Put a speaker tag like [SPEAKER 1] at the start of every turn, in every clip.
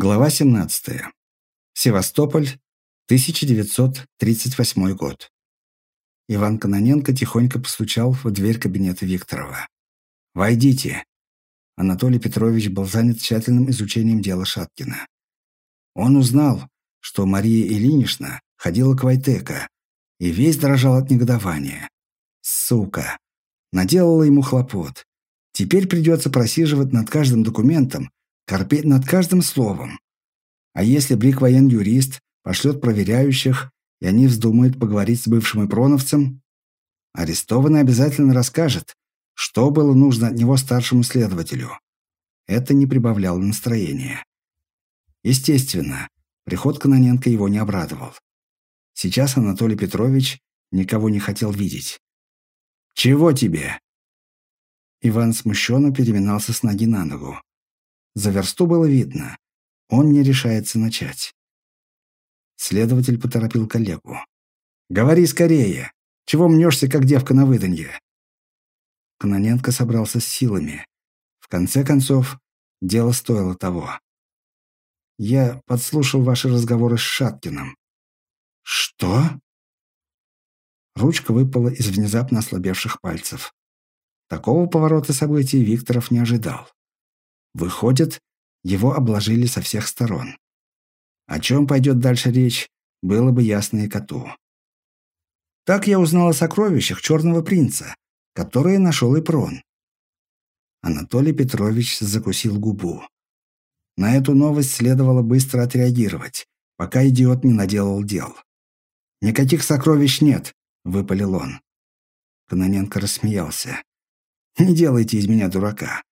[SPEAKER 1] Глава 17. Севастополь, 1938 год. Иван Кононенко тихонько постучал в дверь кабинета Викторова. «Войдите!» Анатолий Петрович был занят тщательным изучением дела Шаткина. Он узнал, что Мария Ильинична ходила к Вайтека и весь дрожал от негодования. Сука! Наделала ему хлопот. Теперь придется просиживать над каждым документом, корпеть над каждым словом. А если Брик воен-юрист пошлет проверяющих, и они вздумают поговорить с бывшим ипроновцем, арестованный обязательно расскажет, что было нужно от него старшему следователю. Это не прибавляло настроения. Естественно, приход Кононенко его не обрадовал. Сейчас Анатолий Петрович никого не хотел видеть. «Чего тебе?» Иван смущенно переминался с ноги на ногу. За версту было видно. Он не решается начать. Следователь поторопил коллегу. «Говори скорее! Чего мнешься, как девка на выданье?» Кононенко собрался с силами. В конце концов, дело стоило того. «Я подслушал ваши разговоры с Шаткиным». «Что?» Ручка выпала из внезапно ослабевших пальцев. Такого поворота событий Викторов не ожидал. Выходит, его обложили со всех сторон. О чем пойдет дальше речь, было бы ясно и коту. Так я узнал о сокровищах Черного Принца, которые нашел и Прон. Анатолий Петрович закусил губу. На эту новость следовало быстро отреагировать, пока идиот не наделал дел. «Никаких сокровищ нет», — выпалил он. Кононенко рассмеялся. «Не делайте из меня дурака.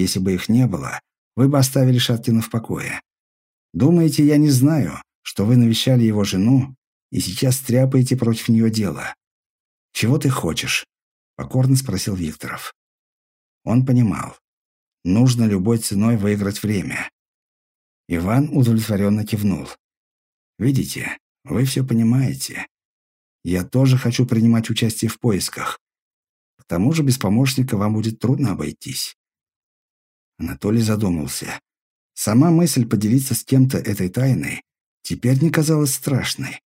[SPEAKER 1] Если бы их не было, вы бы оставили Шаткина в покое. Думаете, я не знаю, что вы навещали его жену и сейчас стряпаете против нее дело? Чего ты хочешь? Покорно спросил Викторов. Он понимал. Нужно любой ценой выиграть время. Иван удовлетворенно кивнул. «Видите, вы все понимаете. Я тоже хочу принимать участие в поисках. К тому же без помощника вам будет трудно обойтись. Анатолий задумался. Сама мысль поделиться с кем-то этой тайной теперь не казалась страшной.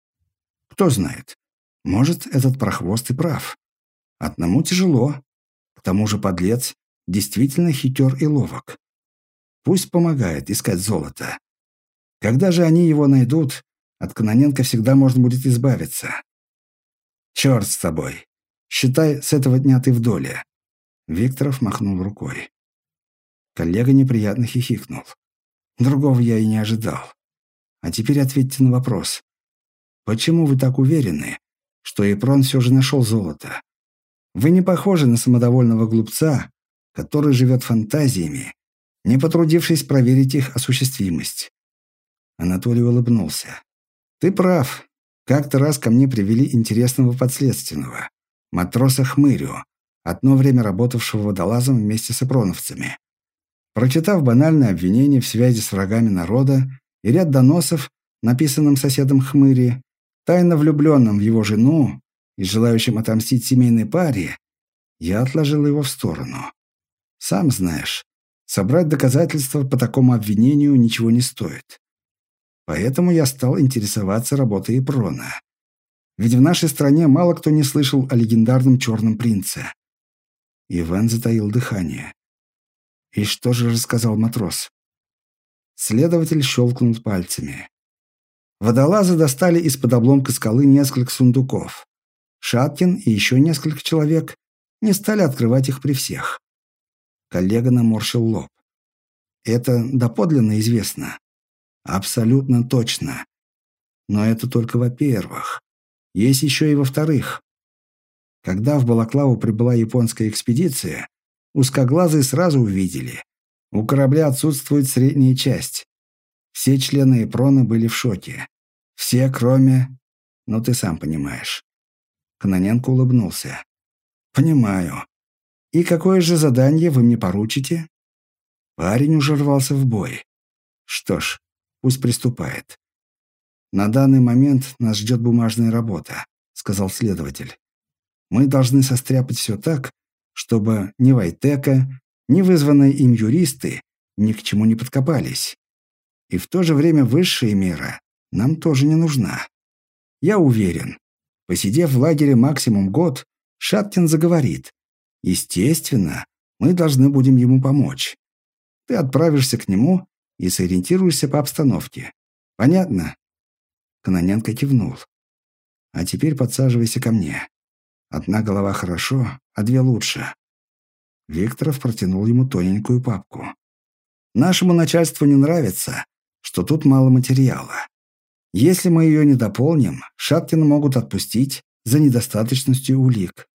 [SPEAKER 1] Кто знает, может, этот прохвост и прав. Одному тяжело. К тому же подлец действительно хитер и ловок. Пусть помогает искать золото. Когда же они его найдут, от Кононенко всегда можно будет избавиться. Черт с тобой. Считай, с этого дня ты в доле. Викторов махнул рукой. Коллега неприятно хихикнул. Другого я и не ожидал. А теперь ответьте на вопрос. Почему вы так уверены, что Эпрон все же нашел золото? Вы не похожи на самодовольного глупца, который живет фантазиями, не потрудившись проверить их осуществимость. Анатолий улыбнулся. Ты прав. Как-то раз ко мне привели интересного подследственного, матроса Хмырю, одно время работавшего водолазом вместе с эпроновцами. Прочитав банальное обвинение в связи с врагами народа и ряд доносов, написанным соседом Хмыри, тайно влюбленным в его жену и желающим отомстить семейной паре, я отложил его в сторону. Сам знаешь, собрать доказательства по такому обвинению ничего не стоит. Поэтому я стал интересоваться работой Ипрона. Ведь в нашей стране мало кто не слышал о легендарном Черном Принце. Иван затаил дыхание. «И что же рассказал матрос?» Следователь щелкнул пальцами. Водолазы достали из-под обломка скалы несколько сундуков. Шаткин и еще несколько человек не стали открывать их при всех. Коллега наморщил лоб. Это доподлинно известно. Абсолютно точно. Но это только во-первых. Есть еще и во-вторых. Когда в Балаклаву прибыла японская экспедиция, Узкоглазые сразу увидели. У корабля отсутствует средняя часть. Все члены Эпрона были в шоке. Все, кроме... Ну, ты сам понимаешь. Кононенко улыбнулся. «Понимаю. И какое же задание вы мне поручите?» Парень уже рвался в бой. Что ж, пусть приступает. «На данный момент нас ждет бумажная работа», — сказал следователь. «Мы должны состряпать все так, чтобы ни Вайтека, ни вызванные им юристы ни к чему не подкопались. И в то же время высшая мера нам тоже не нужна. Я уверен, посидев в лагере максимум год, Шаткин заговорит. Естественно, мы должны будем ему помочь. Ты отправишься к нему и сориентируешься по обстановке. Понятно?» Кононенко кивнул. «А теперь подсаживайся ко мне. Одна голова хорошо, а две лучше». Викторов протянул ему тоненькую папку. «Нашему начальству не нравится, что тут мало материала. Если мы ее не дополним, Шаткина могут отпустить за недостаточностью улик».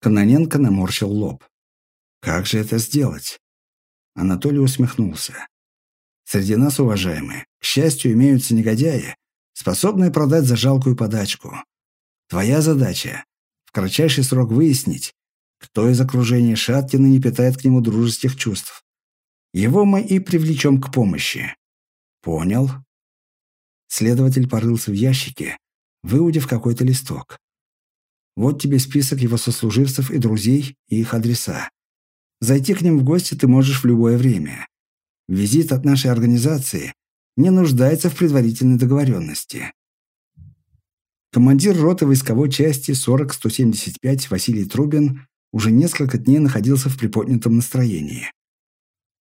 [SPEAKER 1] Кононенко наморщил лоб. «Как же это сделать?» Анатолий усмехнулся. Среди нас, уважаемые, к счастью, имеются негодяи, способные продать за жалкую подачку. Твоя задача – кратчайший срок выяснить, кто из окружения Шаткина не питает к нему дружеских чувств. Его мы и привлечем к помощи. Понял? Следователь порылся в ящике, выудив какой-то листок. Вот тебе список его сослуживцев и друзей и их адреса. Зайти к ним в гости ты можешь в любое время. Визит от нашей организации не нуждается в предварительной договоренности. Командир роты войсковой части 40-175 Василий Трубин уже несколько дней находился в приподнятом настроении.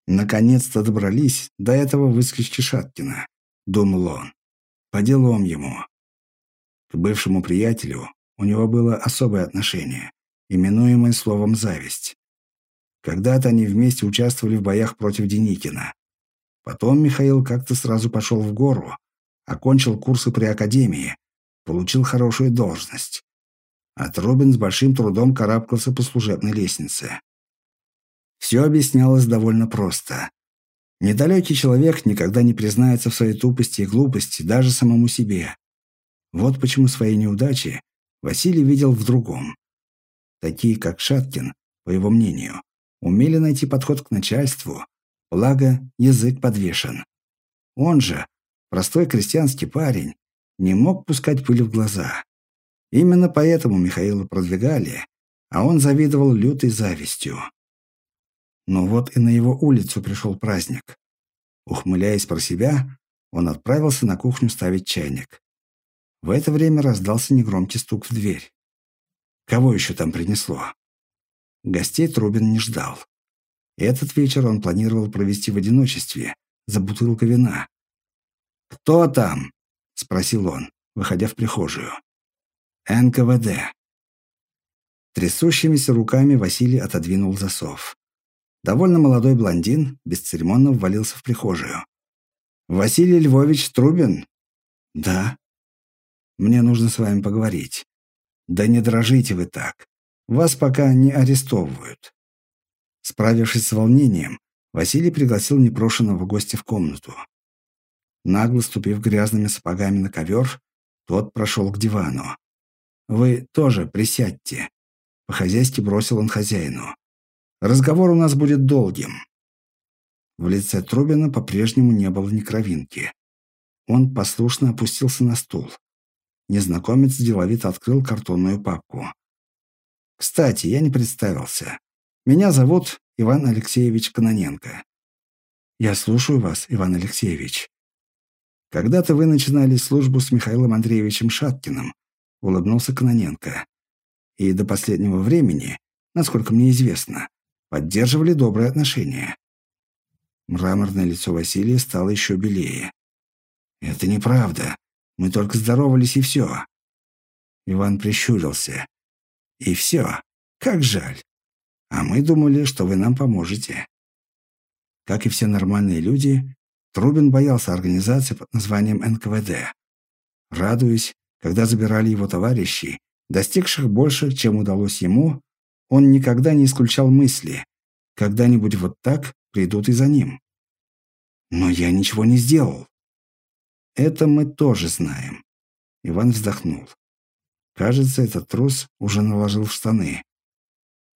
[SPEAKER 1] «Наконец-то добрались до этого выскочки Шаткина», — думал он. «По делам ему». К бывшему приятелю у него было особое отношение, именуемое словом «зависть». Когда-то они вместе участвовали в боях против Деникина. Потом Михаил как-то сразу пошел в гору, окончил курсы при академии, получил хорошую должность. А Трубин с большим трудом карабкался по служебной лестнице. Все объяснялось довольно просто. Недалекий человек никогда не признается в своей тупости и глупости даже самому себе. Вот почему свои неудачи Василий видел в другом. Такие, как Шаткин, по его мнению, умели найти подход к начальству, благо язык подвешен. Он же, простой крестьянский парень, не мог пускать пыль в глаза. Именно поэтому Михаила продвигали, а он завидовал лютой завистью. Но вот и на его улицу пришел праздник. Ухмыляясь про себя, он отправился на кухню ставить чайник. В это время раздался негромкий стук в дверь. Кого еще там принесло? Гостей Трубин не ждал. Этот вечер он планировал провести в одиночестве, за бутылкой вина. «Кто там?» – спросил он, выходя в прихожую. «НКВД». Трясущимися руками Василий отодвинул засов. Довольно молодой блондин бесцеремонно ввалился в прихожую. «Василий Львович Трубин?» «Да». «Мне нужно с вами поговорить». «Да не дрожите вы так. Вас пока не арестовывают». Справившись с волнением, Василий пригласил непрошенного гостя в комнату. Нагло ступив грязными сапогами на ковер, тот прошел к дивану. «Вы тоже присядьте», — по-хозяйски бросил он хозяину. «Разговор у нас будет долгим». В лице Трубина по-прежнему не было ни кровинки. Он послушно опустился на стул. Незнакомец деловито открыл картонную папку. «Кстати, я не представился. Меня зовут Иван Алексеевич Кононенко. Я слушаю вас, Иван Алексеевич. Когда-то вы начинали службу с Михаилом Андреевичем Шаткиным, улыбнулся Кононенко. И до последнего времени, насколько мне известно, поддерживали добрые отношения. Мраморное лицо Василия стало еще белее. «Это неправда. Мы только здоровались, и все». Иван прищурился. «И все. Как жаль. А мы думали, что вы нам поможете. Как и все нормальные люди, Трубин боялся организации под названием НКВД. Радуясь, когда забирали его товарищей, достигших больше, чем удалось ему, он никогда не исключал мысли, когда-нибудь вот так придут и за ним. Но я ничего не сделал. Это мы тоже знаем. Иван вздохнул. Кажется, этот трус уже наложил в штаны.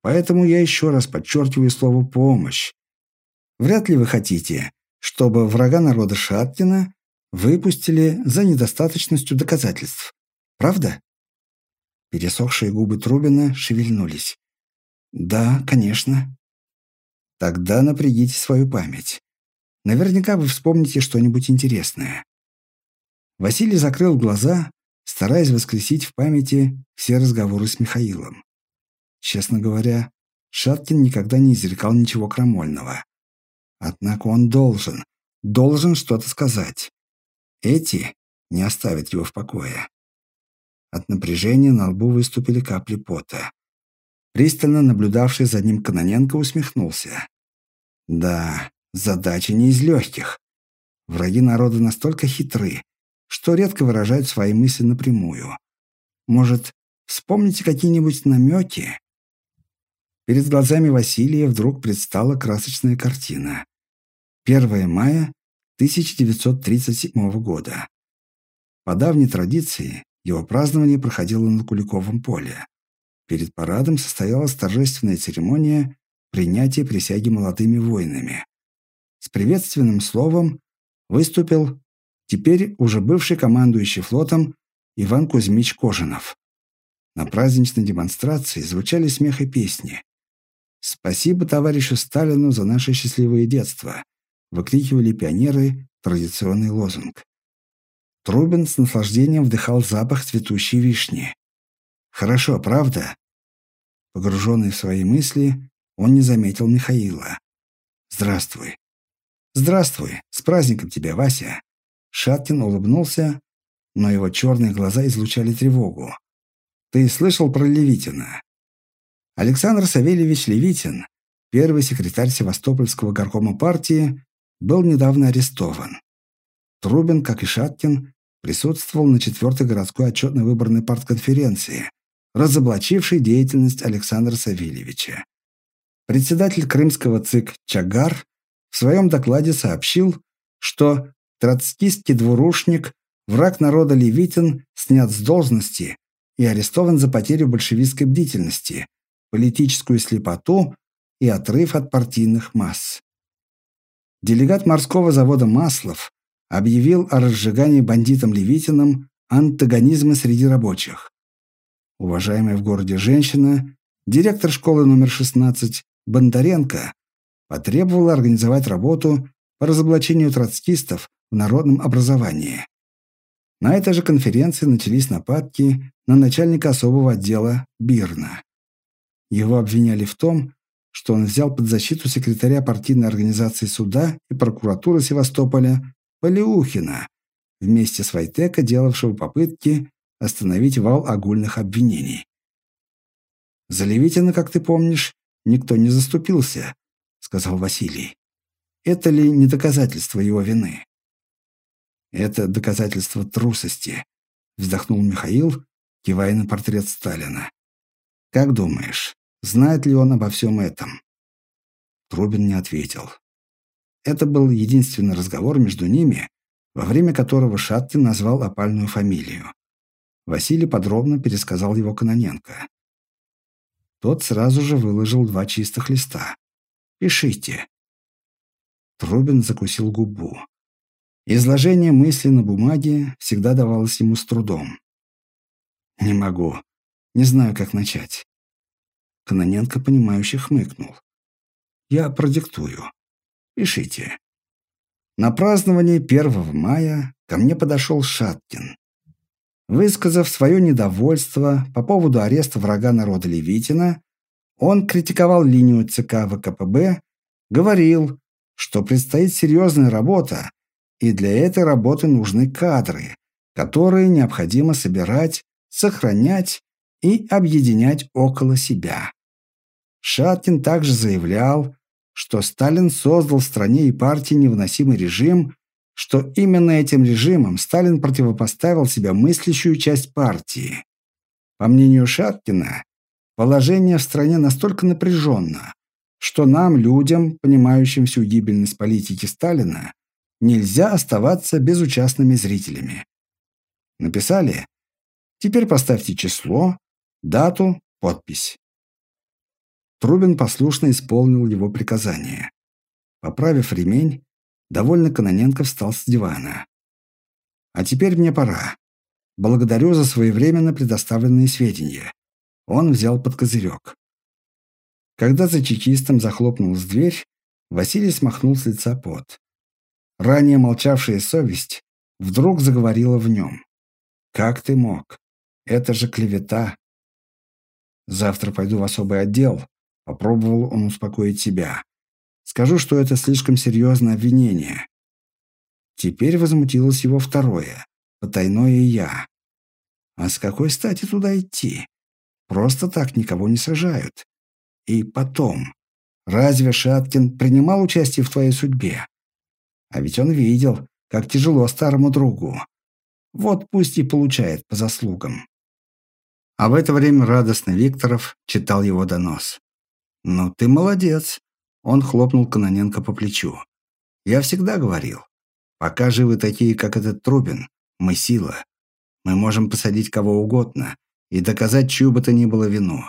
[SPEAKER 1] Поэтому я еще раз подчеркиваю слово «помощь». Вряд ли вы хотите, чтобы врага народа Шаткина выпустили за недостаточностью доказательств. Правда? Пересохшие губы Трубина шевельнулись. Да, конечно. Тогда напрягите свою память. Наверняка вы вспомните что-нибудь интересное. Василий закрыл глаза, стараясь воскресить в памяти все разговоры с Михаилом. Честно говоря, Шаткин никогда не изрекал ничего крамольного. Однако он должен, должен что-то сказать. Эти не оставят его в покое. От напряжения на лбу выступили капли пота. Пристально наблюдавший за ним Каноненко усмехнулся. Да, задача не из легких. Враги народа настолько хитры, что редко выражают свои мысли напрямую. Может, вспомните какие-нибудь намеки? Перед глазами Василия вдруг предстала красочная картина. 1 мая 1937 года. По давней традиции, его празднование проходило на Куликовом поле. Перед парадом состоялась торжественная церемония принятия присяги молодыми воинами. С приветственным словом выступил теперь уже бывший командующий флотом Иван Кузьмич Кожинов. На праздничной демонстрации звучали смех и песни. «Спасибо товарищу Сталину за наше счастливое детство», выкрикивали пионеры традиционный лозунг. Трубин с наслаждением вдыхал запах цветущей вишни. Хорошо, правда? Погруженный в свои мысли, он не заметил Михаила. «Здравствуй». «Здравствуй. С праздником тебя, Вася». Шаткин улыбнулся, но его черные глаза излучали тревогу. «Ты слышал про Левитина?» Александр Савельевич Левитин, первый секретарь Севастопольского горкома партии, был недавно арестован. Трубин, как и Шаткин, присутствовал на четвертой городской отчетной выборной партконференции, разоблачившей деятельность Александра Савельевича. Председатель крымского ЦИК Чагар в своем докладе сообщил, что троцкистский двурушник, враг народа Левитин, снят с должности и арестован за потерю большевистской бдительности, политическую слепоту и отрыв от партийных масс. Делегат морского завода «Маслов» объявил о разжигании бандитом Левитиным антагонизма среди рабочих. Уважаемая в городе женщина, директор школы номер 16 Бондаренко потребовала организовать работу по разоблачению троцкистов в народном образовании. На этой же конференции начались нападки на начальника особого отдела Бирна. Его обвиняли в том, что он взял под защиту секретаря партийной организации суда и прокуратуры Севастополя Полеухина, вместе с Вайтека, делавшего попытки остановить вал огульных обвинений. «За Левитина, как ты помнишь, никто не заступился», — сказал Василий. «Это ли не доказательство его вины?» «Это доказательство трусости», — вздохнул Михаил, кивая на портрет Сталина. «Как думаешь, знает ли он обо всем этом?» Трубин не ответил. Это был единственный разговор между ними, во время которого Шаткин назвал опальную фамилию. Василий подробно пересказал его Каноненко. Тот сразу же выложил два чистых листа. «Пишите». Трубин закусил губу. Изложение мысли на бумаге всегда давалось ему с трудом. «Не могу. Не знаю, как начать». Каноненко, понимающе хмыкнул. «Я продиктую. Пишите. На празднование 1 мая ко мне подошел Шаткин. Высказав свое недовольство по поводу ареста врага народа Левитина, он критиковал линию ЦК ВКПБ, говорил, что предстоит серьезная работа, и для этой работы нужны кадры, которые необходимо собирать, сохранять и объединять около себя. Шаткин также заявлял, что Сталин создал в стране и партии невыносимый режим, что именно этим режимом Сталин противопоставил себя мыслящую часть партии. По мнению Шаткина, положение в стране настолько напряженно, что нам, людям, понимающим всю гибельность политики Сталина, нельзя оставаться безучастными зрителями. Написали? Теперь поставьте число, дату, подпись. Трубин послушно исполнил его приказание. Поправив ремень, довольно Каноненко встал с дивана. «А теперь мне пора. Благодарю за своевременно предоставленные сведения». Он взял под козырек. Когда за чекистом захлопнулась дверь, Василий смахнул с лица пот. ранее молчавшая совесть вдруг заговорила в нем. «Как ты мог? Это же клевета!» «Завтра пойду в особый отдел», — попробовал он успокоить себя. «Скажу, что это слишком серьезное обвинение». Теперь возмутилось его второе, потайное «я». А с какой стати туда идти? Просто так никого не сажают. И потом, разве Шаткин принимал участие в твоей судьбе? А ведь он видел, как тяжело старому другу. Вот пусть и получает по заслугам. А в это время радостный Викторов читал его донос. «Ну ты молодец!» Он хлопнул Каноненко по плечу. «Я всегда говорил, пока живы такие, как этот Трубин, мы сила. Мы можем посадить кого угодно и доказать чью бы то ни было вину.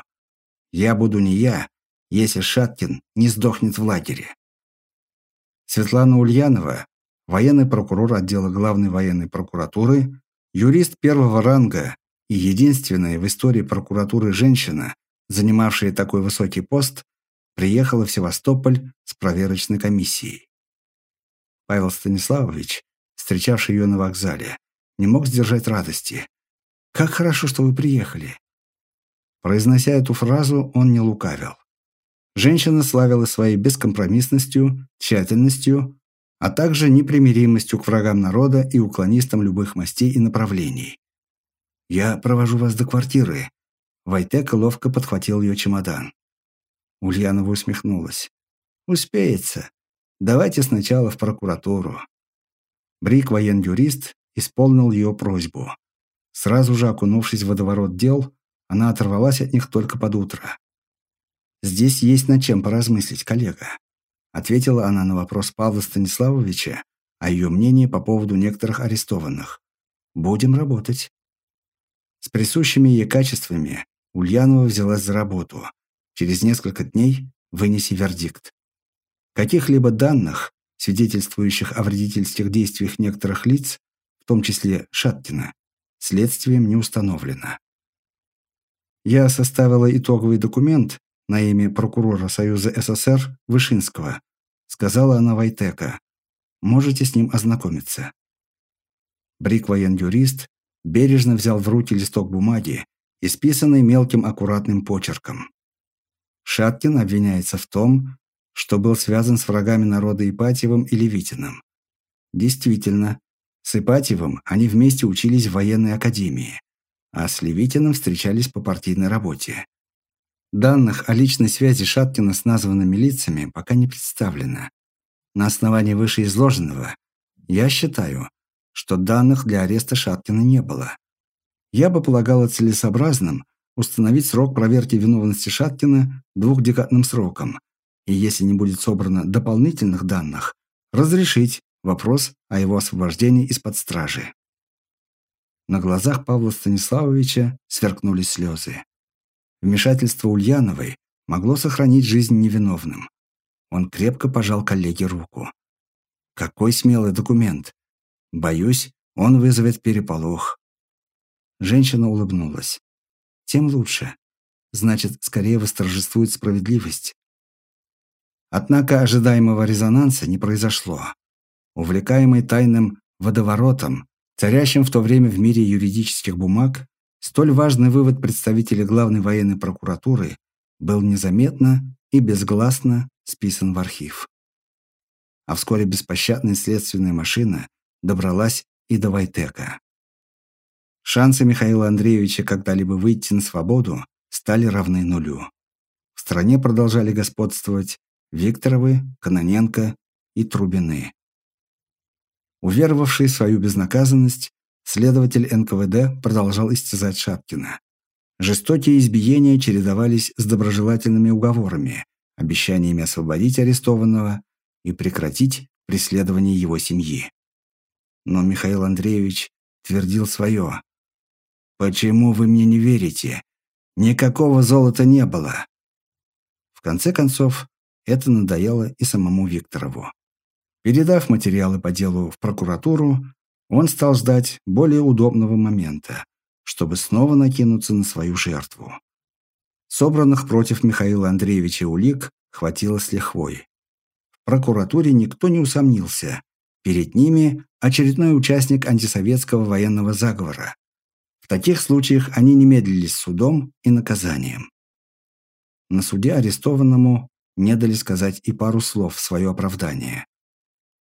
[SPEAKER 1] Я буду не я, если Шаткин не сдохнет в лагере. Светлана Ульянова, военный прокурор отдела главной военной прокуратуры, юрист первого ранга и единственная в истории прокуратуры женщина, занимавшая такой высокий пост, приехала в Севастополь с проверочной комиссией. Павел Станиславович, встречавший ее на вокзале, не мог сдержать радости. «Как хорошо, что вы приехали!» Произнося эту фразу, он не лукавил. Женщина славилась своей бескомпромиссностью, тщательностью, а также непримиримостью к врагам народа и уклонистам любых мастей и направлений. «Я провожу вас до квартиры». Вайтека ловко подхватил ее чемодан. Ульянова усмехнулась. «Успеется. Давайте сначала в прокуратуру». Брик, воен-юрист, исполнил ее просьбу. Сразу же окунувшись в водоворот дел, она оторвалась от них только под утро. «Здесь есть над чем поразмыслить, коллега», ответила она на вопрос Павла Станиславовича о ее мнении по поводу некоторых арестованных. «Будем работать». С присущими ей качествами Ульянова взялась за работу. Через несколько дней вынеси вердикт. Каких-либо данных, свидетельствующих о вредительских действиях некоторых лиц, том числе Шаткина, следствием не установлено. Я составила итоговый документ на имя прокурора Союза СССР Вышинского, сказала она Вайтека. Можете с ним ознакомиться. Брик воен-юрист бережно взял в руки листок бумаги, исписанный мелким аккуратным почерком. Шаткин обвиняется в том, что был связан с врагами народа Ипатьевым и Левитиным. Действительно, с Ипатьевым они вместе учились в военной академии, а с Левитиным встречались по партийной работе. Данных о личной связи Шаткина с названными лицами пока не представлено. На основании вышеизложенного я считаю, что данных для ареста Шаткина не было. Я бы полагала целесообразным установить срок проверки виновности Шаткина двухдекадным сроком, и если не будет собрано дополнительных данных, разрешить вопрос о его освобождении из-под стражи. На глазах Павла Станиславовича сверкнули слезы. Вмешательство Ульяновой могло сохранить жизнь невиновным. Он крепко пожал коллеге руку. Какой смелый документ. Боюсь, он вызовет переполох. Женщина улыбнулась. Тем лучше. Значит, скорее восторжествует справедливость. Однако ожидаемого резонанса не произошло. Увлекаемый тайным водоворотом, царящим в то время в мире юридических бумаг, столь важный вывод представителей главной военной прокуратуры был незаметно и безгласно списан в архив. А вскоре беспощадная следственная машина добралась и до Вайтека. Шансы Михаила Андреевича когда-либо выйти на свободу стали равны нулю. В стране продолжали господствовать Викторовы, Каноненко и Трубины. Уверовавший в свою безнаказанность, следователь НКВД продолжал истязать Шапкина. Жестокие избиения чередовались с доброжелательными уговорами, обещаниями освободить арестованного и прекратить преследование его семьи. Но Михаил Андреевич твердил свое. «Почему вы мне не верите? Никакого золота не было!» В конце концов, это надоело и самому Викторову. Передав материалы по делу в прокуратуру, он стал ждать более удобного момента, чтобы снова накинуться на свою жертву. Собранных против Михаила Андреевича улик хватило с лихвой. В прокуратуре никто не усомнился. Перед ними очередной участник антисоветского военного заговора. В таких случаях они не медлили судом и наказанием. На суде арестованному не дали сказать и пару слов в свое оправдание.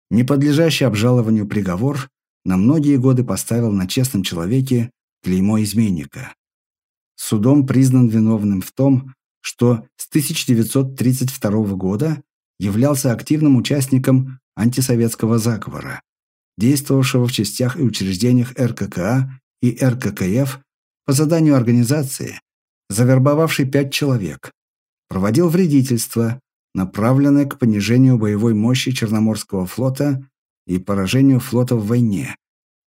[SPEAKER 1] Неподлежащий обжалованию приговор на многие годы поставил на честном человеке клеймо изменника. Судом признан виновным в том, что с 1932 года являлся активным участником антисоветского заговора, действовавшего в частях и учреждениях РККА и РККФ по заданию организации, завербовавший пять человек, проводил вредительство, направленное к понижению боевой мощи Черноморского флота и поражению флота в войне,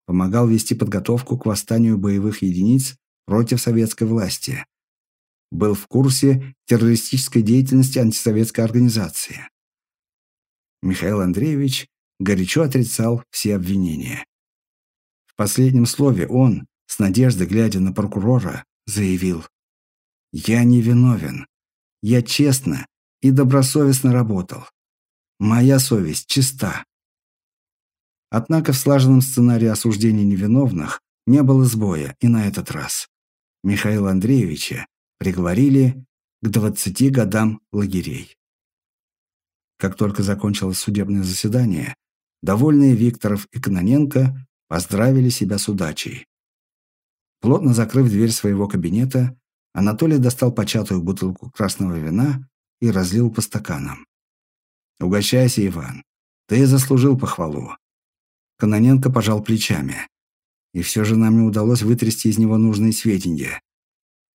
[SPEAKER 1] помогал вести подготовку к восстанию боевых единиц против советской власти, был в курсе террористической деятельности антисоветской организации. Михаил Андреевич горячо отрицал все обвинения. В последнем слове он, с надеждой глядя на прокурора, заявил «Я не виновен. Я честно и добросовестно работал. Моя совесть чиста». Однако в слаженном сценарии осуждения невиновных не было сбоя и на этот раз. Михаила Андреевича приговорили к 20 годам лагерей. Как только закончилось судебное заседание, довольные Викторов и Кононенко поздравили себя с удачей. Плотно закрыв дверь своего кабинета, Анатолий достал початую бутылку красного вина и разлил по стаканам. «Угощайся, Иван. Ты заслужил похвалу». Кононенко пожал плечами. И все же нам не удалось вытрясти из него нужные сведения.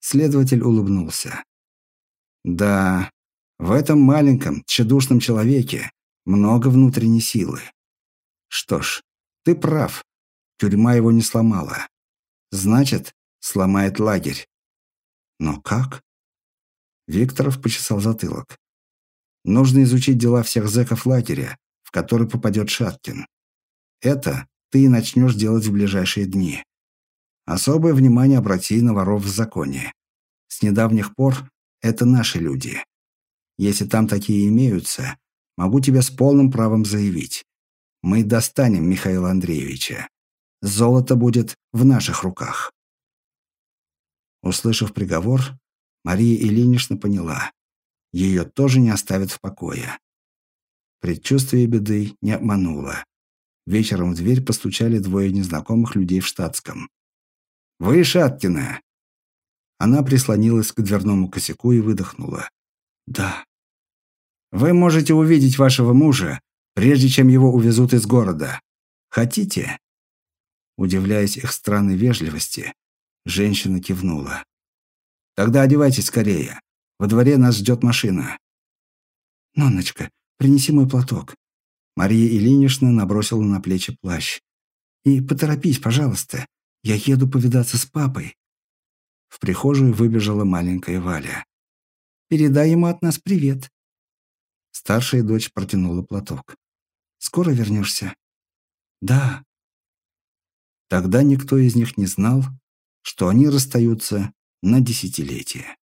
[SPEAKER 1] Следователь улыбнулся. «Да, в этом маленьком, тщедушном человеке много внутренней силы. Что ж, ты прав. Тюрьма его не сломала. Значит, сломает лагерь. Но как? Викторов почесал затылок. Нужно изучить дела всех зэков лагеря, в который попадет Шаткин. Это ты и начнешь делать в ближайшие дни. Особое внимание обрати на воров в законе. С недавних пор это наши люди. Если там такие имеются, могу тебе с полным правом заявить. Мы достанем Михаила Андреевича. Золото будет в наших руках. Услышав приговор, Мария Ильинична поняла. Ее тоже не оставят в покое. Предчувствие беды не обмануло. Вечером в дверь постучали двое незнакомых людей в штатском. «Вы Шаткина!» Она прислонилась к дверному косяку и выдохнула. «Да». Вы можете увидеть вашего мужа, прежде чем его увезут из города. Хотите?» Удивляясь их странной вежливости, женщина кивнула. «Тогда одевайтесь скорее. Во дворе нас ждет машина». «Ноночка, принеси мой платок». Мария Ильинична набросила на плечи плащ. «И поторопись, пожалуйста. Я еду повидаться с папой». В прихожую выбежала маленькая Валя. «Передай ему от нас привет», Старшая дочь протянула платок. «Скоро вернешься?» «Да». Тогда никто из них не знал, что они расстаются на десятилетия.